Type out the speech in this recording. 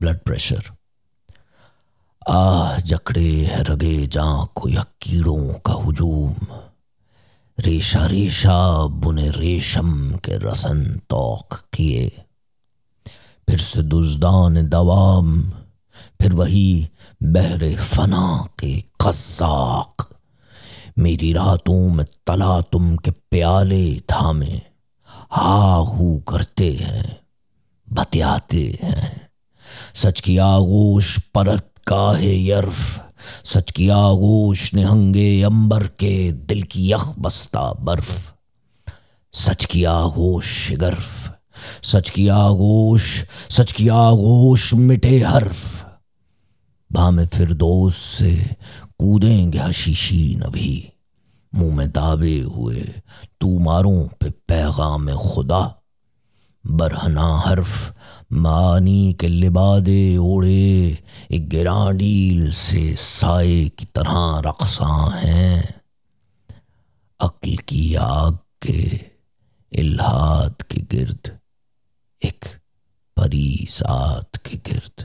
Blood pressure آہ، جکڑے ہے رگے جاں کو یا کیڑوں کا ہجوم. ریشہ ریشہ، بنے ریشم کے رسن توق کیے. پھر سے دزدان دوام. پھر وہی بہر فنا کے قزاق. میری راتوں میں تلا تم کے پیالے تھامے. ہا ہو کرتے ہیں، بتیاتے ہیں. سچ کی آغوش پرت کاہے یرف، سچ کی آغوش نہنگے امبر کے دل کی یخ بستہ برف۔ سچ کی آغوش شگرف سچ کی آغوش، سچ کی آغوش مٹے حرف۔ بام فردوس سے کودیں گے حشیشی نبھی منہ میں دعوے ہوئے تو ماروں پہ پیغام خدا۔ برہنا حرف معنی کے لبادے اوڑے، ایک گرانڈیل سے سائے کی طرح رقصاں ہیں۔ عقل کی آگ کے الہاد کے گرد، ایک پری ذات کے گرد۔